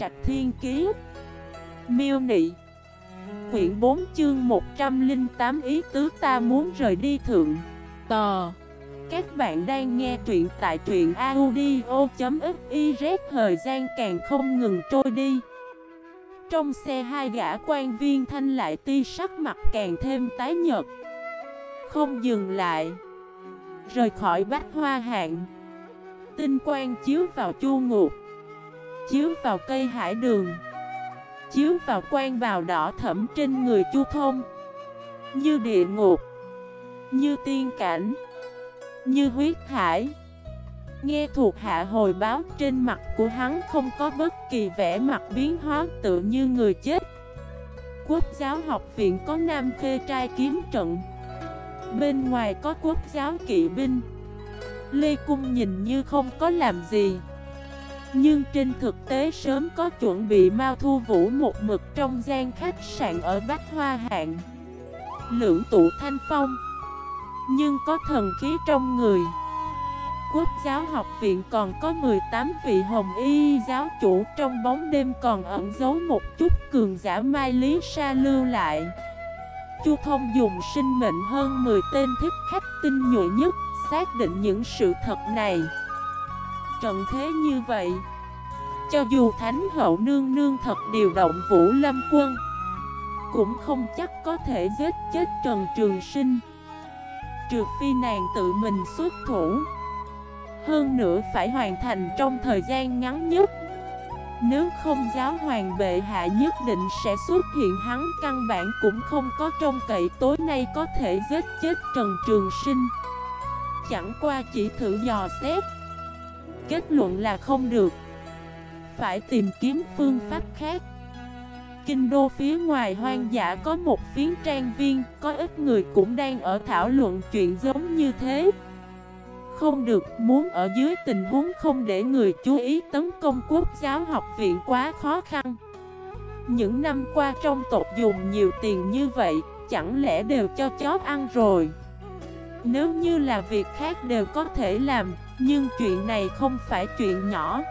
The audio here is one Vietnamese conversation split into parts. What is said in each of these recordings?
Trạch Thiên Kiế Miêu Nị, Quyển 4 chương 108 ý tứ ta muốn rời đi thượng Tò. Các bạn đang nghe truyện tại truyện audio.xyz Thời gian càng không ngừng trôi đi. Trong xe hai gã quan viên thanh lại ti sắc mặt càng thêm tái nhật Không dừng lại, Rời khỏi bách hoa hạng. Tinh quang chiếu vào chu ngục. Chiếu vào cây hải đường. Chiếu vào quan bào đỏ thẫm trên người chu thông. Như địa ngục. Như tiên cảnh. Như huyết hải. Nghe thuộc hạ hồi báo trên mặt của hắn không có bất kỳ vẻ mặt biến hóa tự như người chết. Quốc giáo học viện có nam khê trai kiếm trận. Bên ngoài có quốc giáo kỵ binh. Lê Cung nhìn như không có làm gì. Nhưng trên thực tế sớm có chuẩn bị Mao Thu Vũ một mực trong gian khách sạn ở Bách Hoa Hạng. Lưỡng tụ thanh phong. Nhưng có thần khí trong người. Quốc giáo học viện còn có 18 vị hồng y giáo chủ trong bóng đêm còn ẩn giấu một chút cường giả mai lý sa lưu lại. Chu Thông dùng sinh mệnh hơn 10 tên thích khách tinh nhuệ nhất xác định những sự thật này. Trận thế như vậy. Cho dù Thánh Hậu Nương Nương thật điều động Vũ Lâm Quân, Cũng không chắc có thể giết chết Trần Trường Sinh. Trừ phi nàng tự mình xuất thủ. Hơn nữa phải hoàn thành trong thời gian ngắn nhất. Nếu không giáo hoàng bệ hạ nhất định sẽ xuất hiện hắn, căn bản cũng không có trong cậy tối nay có thể giết chết Trần Trường Sinh. Chẳng qua chỉ thử dò xét. Kết luận là không được. Phải tìm kiếm phương pháp khác. Kinh đô phía ngoài hoang dã có một phiến trang viên Có ít người cũng đang ở thảo luận chuyện giống như thế. Không được, muốn ở dưới tình huống không để người chú ý tấn công quốc giáo học viện quá khó khăn. Những năm qua trong tộc dùng nhiều tiền như vậy, chẳng lẽ đều cho chó ăn rồi? Nếu như là việc khác đều có thể làm, nhưng chuyện này không phải chuyện nhỏ.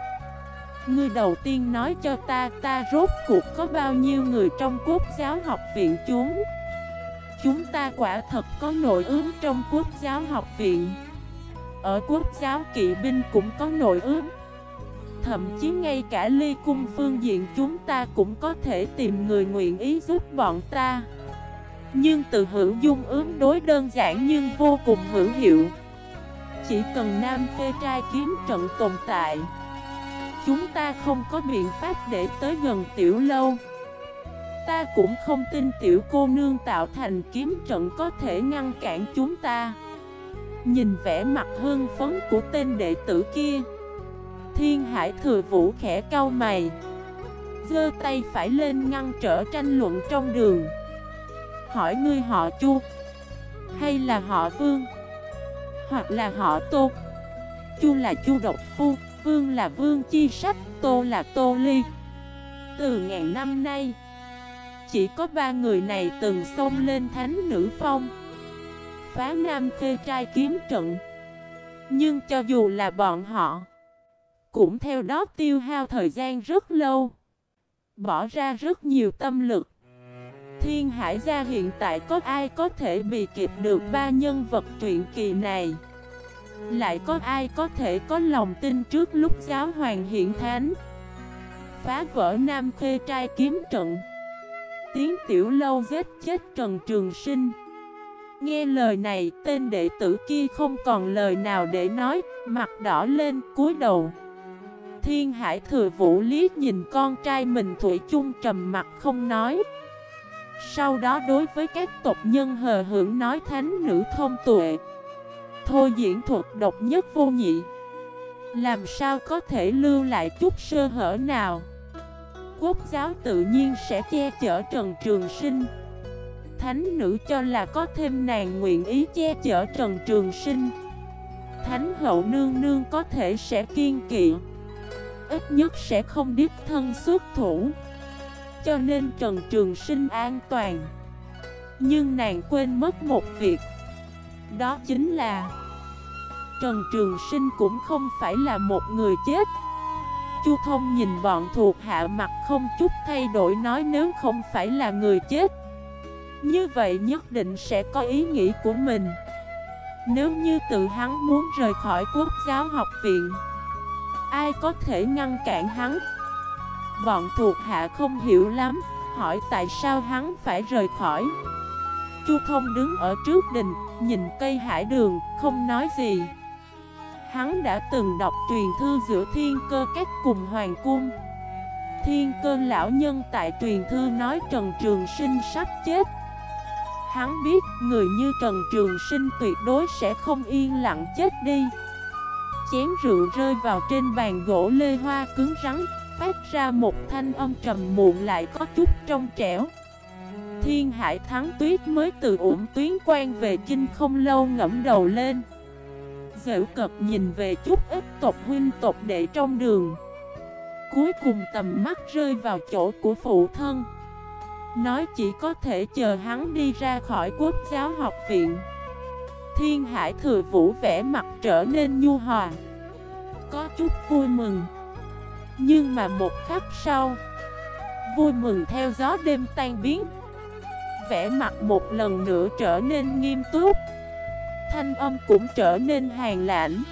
Người đầu tiên nói cho ta, ta rốt cuộc có bao nhiêu người trong quốc giáo học viện chúng? Chúng ta quả thật có nội ứng trong quốc giáo học viện. Ở quốc giáo kỵ binh cũng có nội ứng. Thậm chí ngay cả ly cung phương diện chúng ta cũng có thể tìm người nguyện ý giúp bọn ta. Nhưng từ hữu dung ứng đối đơn giản nhưng vô cùng hữu hiệu. Chỉ cần nam phê trai kiếm trận tồn tại, Chúng ta không có biện pháp để tới gần tiểu lâu. Ta cũng không tin tiểu cô nương tạo thành kiếm trận có thể ngăn cản chúng ta. Nhìn vẻ mặt hưng phấn của tên đệ tử kia, Thiên hải thừa vũ khẽ cau mày Dơ tay phải lên ngăn trở tranh luận trong đường. Hỏi ngươi họ chu, Hay là họ vương? Hoặc là họ tô. Chu là chu độc phu, Vương là vương chi sách, Tô là tô ly. Từ ngàn năm nay, Chỉ có ba người này từng xông lên thánh nữ phong, phá Nam Khê trai kiếm trận. Nhưng cho dù là bọn họ, Cũng theo đó tiêu hao thời gian rất lâu, Bỏ ra rất nhiều tâm lực. Thiên Hải gia hiện tại có ai có thể bị kịp được ba nhân vật truyện kỳ này Lại có ai có thể có lòng tin trước lúc giáo hoàng hiện thánh Phá vỡ Nam Khê trai kiếm trận tiếng tiểu lâu giết chết Trần Trường Sinh Nghe lời này, tên đệ tử kia không còn lời nào để nói, mặt đỏ lên, cúi đầu. Thiên Hải thừa vũ liếc nhìn con trai mình Thủy chung trầm mặt không nói. Sau đó đối với các tộc nhân hờ hưởng nói thánh nữ thông tuệ. Thôi diễn thuật độc nhất vô nhị. Làm sao có thể lưu lại chút sơ hở nào? Quốc giáo tự nhiên sẽ che chở Trần Trường Sinh. Thánh nữ cho là có thêm nàng nguyện ý che chở Trần Trường Sinh Thánh hậu nương nương có thể sẽ kiên kỵ Ít nhất sẽ không đích thân xuất thủ cho nên Trần Trường Sinh an toàn. Nhưng nàng quên mất một việc. Đó chính là Trần Trường Sinh cũng không phải là một người chết. Chu Thông nhìn bọn thuộc hạ mặt không chút thay đổi nói nếu không phải là người chết, Như vậy nhất định sẽ có ý nghĩ của mình. Nếu như tự hắn muốn rời khỏi quốc giáo học viện, Ai có thể ngăn cản hắn? Bọn thuộc hạ không hiểu lắm, Hỏi tại sao hắn phải rời khỏi. Chu Thông đứng ở trước đình, Nhìn cây hải đường, Không nói gì. Hắn đã từng đọc truyền thư giữa thiên cơ các cùng hoàng cung. Thiên cơ lão nhân tại truyền thư nói Trần Trường Sinh sắp chết. Hắn biết người như Trần Trường Sinh tuyệt đối sẽ không yên lặng chết đi. Chén rượu rơi vào trên bàn gỗ lê hoa cứng rắn. Phát ra một thanh âm trầm muộn lại có chút trong trẻo. Thiên hải thắng tuyết mới từ ủng tuyến quan về kinh không lâu ngẫm đầu lên. Dễu cập nhìn về chút ít tộc huynh tộc đệ trong đường. Cuối cùng tầm mắt rơi vào chỗ của phụ thân. Nói chỉ có thể chờ hắn đi ra khỏi quốc giáo học viện. Thiên hải thừa vũ vẻ mặt trở nên nhu hòa. Có chút vui mừng. Nhưng mà một khắc sau, Vui mừng theo gió đêm tan biến. Vẻ mặt một lần nữa trở nên nghiêm túc. Thanh âm cũng trở nên hàng lãnh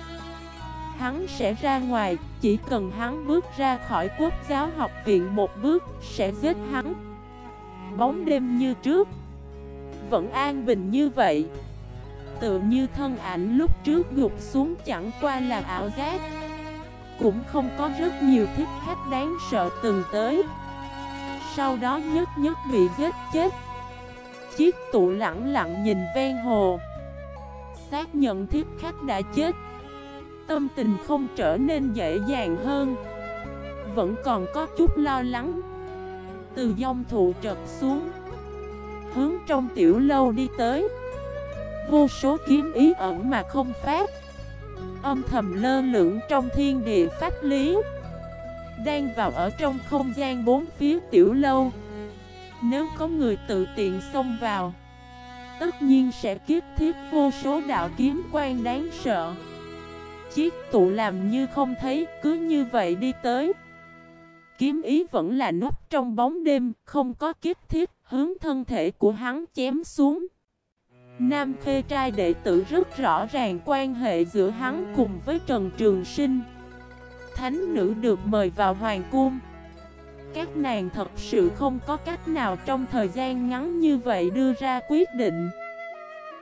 Hắn sẽ ra ngoài, Chỉ cần hắn bước ra khỏi quốc giáo học viện một bước, Sẽ giết hắn. Bóng đêm như trước, Vẫn an bình như vậy. Tự như thân ảnh lúc trước gục xuống chẳng qua là ảo giác. Cũng không có rất nhiều thích khách đáng sợ từng tới. Sau đó nhất nhất bị giết chết. Chiếc tụ lặng lặng nhìn ven hồ. Xác nhận thiết khách đã chết. Tâm tình không trở nên dễ dàng hơn. Vẫn còn có chút lo lắng. Từ dông thụ trật xuống. Hướng trong tiểu lâu đi tới. Vô số kiếm ý ẩn mà không phát. Âm thầm lơ lửng trong thiên địa pháp lý. Đang vào ở trong không gian bốn phía tiểu lâu. Nếu có người tự tiện xông vào, Tất nhiên sẽ kiếp thiết vô số đạo kiếm quan đáng sợ. Chiếc tụ làm như không thấy, cứ như vậy đi tới. Kiếm ý vẫn là nút trong bóng đêm, Không có kiếp thiết, hướng thân thể của hắn chém xuống. Nam Khê Trai đệ tử rất rõ ràng quan hệ giữa hắn cùng với Trần Trường Sinh. Thánh nữ được mời vào Hoàng Cung. Các nàng thật sự không có cách nào trong thời gian ngắn như vậy đưa ra quyết định.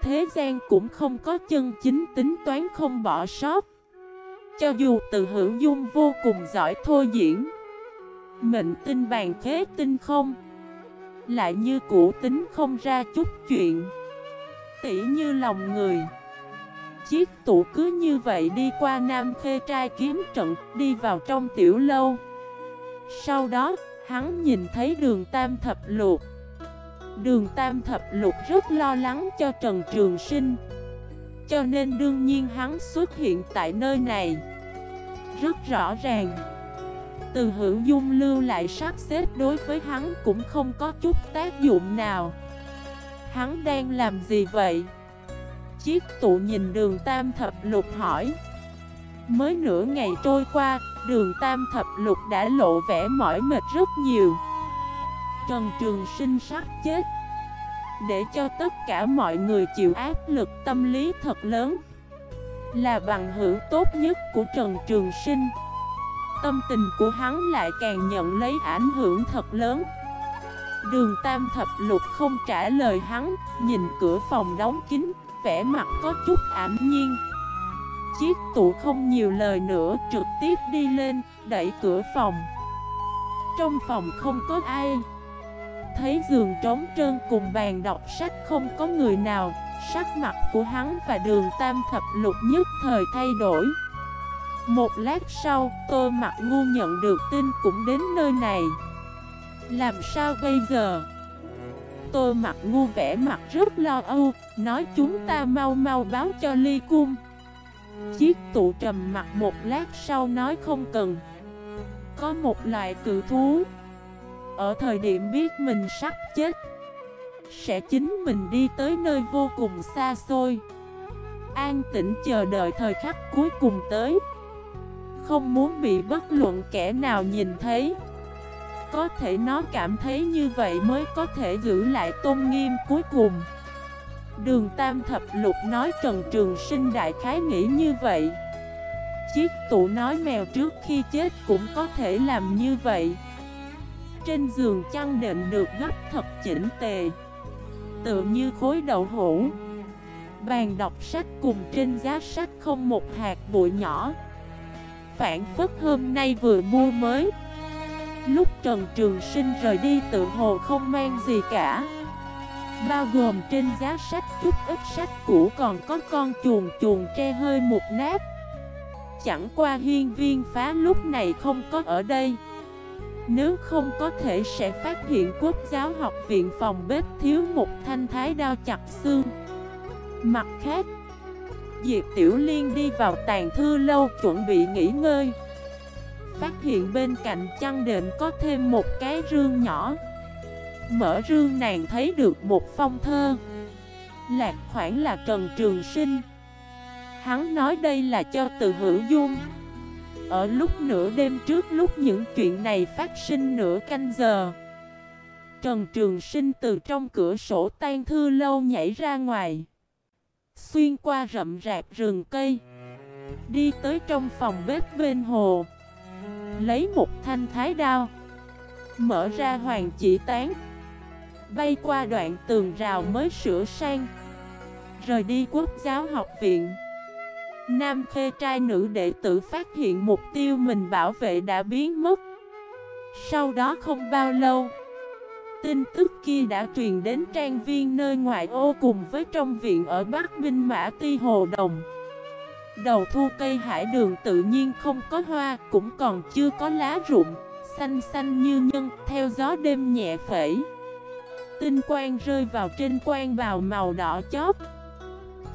Thế gian cũng không có chân chính tính toán không bỏ sót. Cho dù từ hữu dung vô cùng giỏi thôi diễn, Mệnh tinh bàn khế tinh không, Lại như cũ tính không ra chút chuyện tỉ như lòng người. Chiếc tủ cứ như vậy đi qua Nam Khê Trai kiếm trận, Đi vào trong tiểu lâu. Sau đó, hắn nhìn thấy đường Tam Thập Lục. Đường Tam Thập Lục rất lo lắng cho Trần Trường Sinh. Cho nên đương nhiên hắn xuất hiện tại nơi này. Rất rõ ràng. Từ hữu dung lưu lại sắp xếp đối với hắn cũng không có chút tác dụng nào. Hắn đang làm gì vậy? Chiếc tụ nhìn đường tam thập lục hỏi. Mới nửa ngày trôi qua, Đường tam thập lục đã lộ vẻ mỏi mệt rất nhiều. Trần Trường Sinh sắp chết. Để cho tất cả mọi người chịu áp lực tâm lý thật lớn, Là bằng hữu tốt nhất của Trần Trường Sinh. Tâm tình của hắn lại càng nhận lấy ảnh hưởng thật lớn. Đường Tam Thập Lục không trả lời hắn Nhìn cửa phòng đóng kín Vẻ mặt có chút ảm nhiên. Chiếc tụ không nhiều lời nữa Trực tiếp đi lên Đẩy cửa phòng. Trong phòng không có ai. Thấy giường trống trơn cùng bàn đọc sách không có người nào Sắc mặt của hắn và đường tam thập lục nhất thời thay đổi. Một lát sau, tôi mặt ngu nhận được tin cũng đến nơi này. Làm sao bây giờ? Tôi mặt ngu vẻ mặt rất lo âu, Nói chúng ta mau mau báo cho ly cung. Chiếc tụ trầm mặt một lát sau nói không cần. Có một loại cự thú. Ở thời điểm biết mình sắp chết, Sẽ chính mình đi tới nơi vô cùng xa xôi. An tĩnh chờ đợi thời khắc cuối cùng tới. Không muốn bị bất luận kẻ nào nhìn thấy. Có thể nó cảm thấy như vậy mới có thể giữ lại tôn nghiêm cuối cùng. Đường Tam Thập Lục nói Trần Trường Sinh đại khái nghĩ như vậy. Chiếc tủ nói mèo trước khi chết cũng có thể làm như vậy. Trên giường chăn đệm được gấp thật chỉnh tề, Tựa như khối đậu hũ. Bàn đọc sách cùng trên giá sách không một hạt bụi nhỏ. Phản phất hôm nay vừa mua mới. Lúc Trần Trường Sinh rời đi tự hồ không mang gì cả. Bao gồm trên giá sách, chút ít sách cũ còn có con chuồn chuồn tre hơi một nát. Chẳng qua hiên viên phá lúc này không có ở đây. Nếu không có thể sẽ phát hiện quốc giáo học viện phòng bếp thiếu một thanh thái đao chặt xương. Mặt khác, Diệp Tiểu Liên đi vào tàn thư lâu chuẩn bị nghỉ ngơi. Phát hiện bên cạnh chăn đệm có thêm một cái rương nhỏ. Mở rương nàng thấy được một phong thơ. Lạc khoảng là Trần Trường Sinh. Hắn nói đây là cho từ hữu dung. Ở lúc nửa đêm trước lúc những chuyện này phát sinh nửa canh giờ, Trần Trường Sinh từ trong cửa sổ tan thư lâu nhảy ra ngoài. Xuyên qua rậm rạp rừng cây, Đi tới trong phòng bếp bên hồ. Lấy một thanh thái đao, Mở ra hoàng chỉ tán, Bay qua đoạn tường rào mới sửa sang, Rời đi quốc giáo học viện. Nam khê trai nữ đệ tử phát hiện mục tiêu mình bảo vệ đã biến mất. Sau đó không bao lâu, Tin tức kia đã truyền đến trang viên nơi ngoại ô cùng với trong viện ở Bắc Binh Mã Ti Hồ Đồng. Đầu thu cây hải đường tự nhiên không có hoa, cũng còn chưa có lá rụng, xanh xanh như nhân, theo gió đêm nhẹ phẩy. Tinh quang rơi vào trên quan bào màu đỏ chót,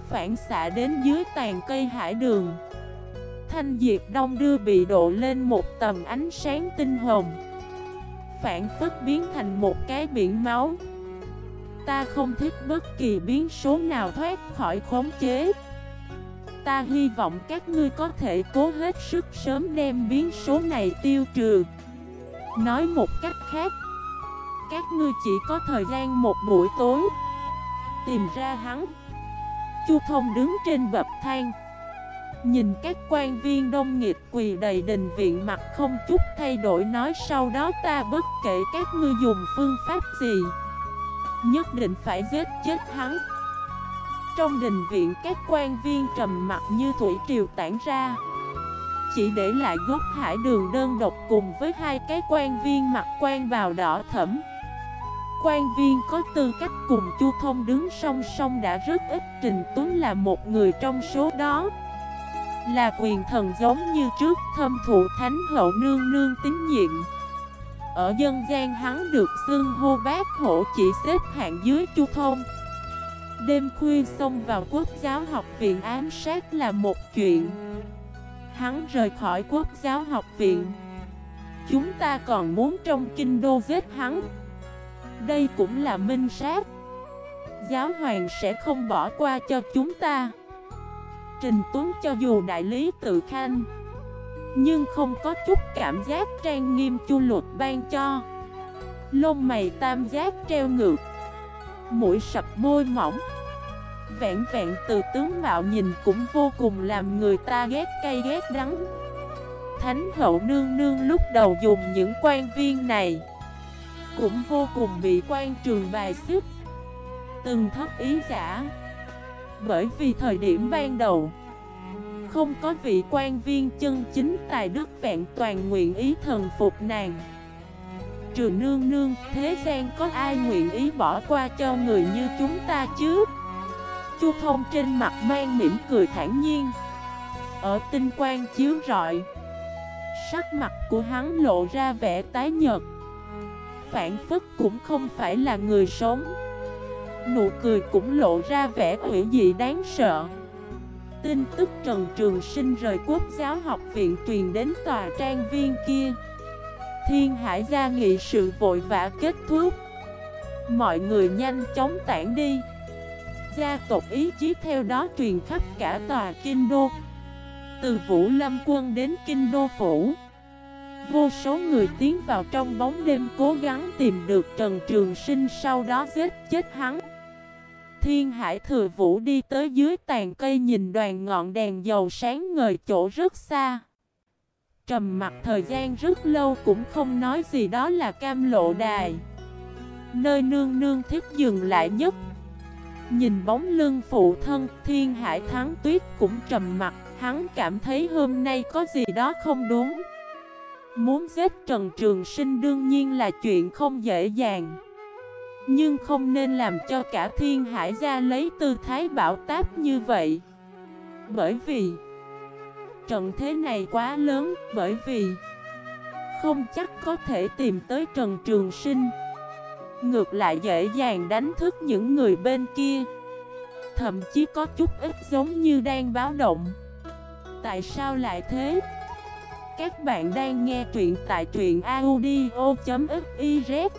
phản xạ đến dưới tàn cây hải đường. Thanh diệt đông đưa bị độ lên một tầm ánh sáng tinh hồng Phản phất biến thành một cái biển máu Ta không thích bất kỳ biến số nào thoát khỏi khống chế Ta hy vọng các ngươi có thể cố hết sức sớm đem biến số này tiêu trừ. Nói một cách khác, Các ngươi chỉ có thời gian một buổi tối Tìm ra hắn. Chu thông đứng trên bậc thang, Nhìn các quan viên đông nghịch quỳ đầy đình viện mặt không chút thay đổi nói sau đó ta bất kể các ngươi dùng phương pháp gì, Nhất định phải giết chết hắn. Trong đình viện, các quan viên trầm mặt như thủy triều tản ra. Chỉ để lại gốc hải đường đơn độc cùng với hai cái quan viên mặc quan bào đỏ thẫm. Quan viên có tư cách cùng Chu Thông đứng song song đã rất ít, Trình Tuấn là một người trong số đó. Là quyền thần giống như trước, thâm thụ thánh hậu nương nương tín nhiệm. Ở dân gian hắn được xưng hô bác hổ chỉ xếp hạng dưới chu thông. Đêm khuya xông vào quốc giáo học viện ám sát là một chuyện. Hắn rời khỏi quốc giáo học viện. Chúng ta còn muốn trong kinh đô giết hắn. Đây cũng là minh sát. Giáo hoàng sẽ không bỏ qua cho chúng ta. Trình Tuấn cho dù đại lý tự khanh, Nhưng không có chút cảm giác trang nghiêm chu luật ban cho. Lông mày tam giác treo ngược. Mũi sập môi mỏng. Vẹn vẹn từ tướng mạo nhìn cũng vô cùng làm người ta ghét cay ghét đắng. Thánh hậu nương nương lúc đầu dùng những quan viên này Cũng vô cùng bị quan trường bài xước, Từng thất ý giả. Bởi vì thời điểm ban đầu Không có vị quan viên chân chính tài đức vẹn toàn nguyện ý thần phục nàng. Trừ nương nương, thế gian có ai nguyện ý bỏ qua cho người như chúng ta chứ? Chu thông trên mặt mang mỉm cười thản nhiên. Ở tinh quang chiếu rọi Sắc mặt của hắn lộ ra vẻ tái nhợt. Phản phức cũng không phải là người sống. Nụ cười cũng lộ ra vẻ quỷ dị đáng sợ. Tin tức Trần Trường Sinh rời quốc giáo học viện truyền đến tòa trang viên kia. Thiên Hải gia nghị sự vội vã kết thúc. Mọi người nhanh chóng tản đi. Gia tộc ý chí theo đó truyền khắp cả tòa kinh đô. Từ Vũ Lâm Quân đến Kinh Đô Phủ, Vô số người tiến vào trong bóng đêm cố gắng tìm được Trần Trường Sinh sau đó giết chết hắn. Thiên Hải Thừa Vũ đi tới dưới tàn cây nhìn đoàn ngọn đèn dầu sáng ngời chỗ rất xa. Trầm mặt thời gian rất lâu cũng không nói gì đó là cam lộ đài. Nơi nương nương thích dừng lại nhất. Nhìn bóng lưng phụ thân, Thiên Hải Thắng Tuyết cũng trầm mặt Hắn cảm thấy hôm nay có gì đó không đúng. Muốn giết Trần Trường Sinh đương nhiên là chuyện không dễ dàng. Nhưng không nên làm cho cả thiên hải ra lấy tư thái bảo táp như vậy. Bởi vì Trận thế này quá lớn Bởi vì Không chắc có thể tìm tới Trần Trường Sinh. Ngược lại dễ dàng đánh thức những người bên kia. Thậm chí có chút ít giống như đang báo động. Tại sao lại thế? Các bạn đang nghe truyện tại truyện audio.fif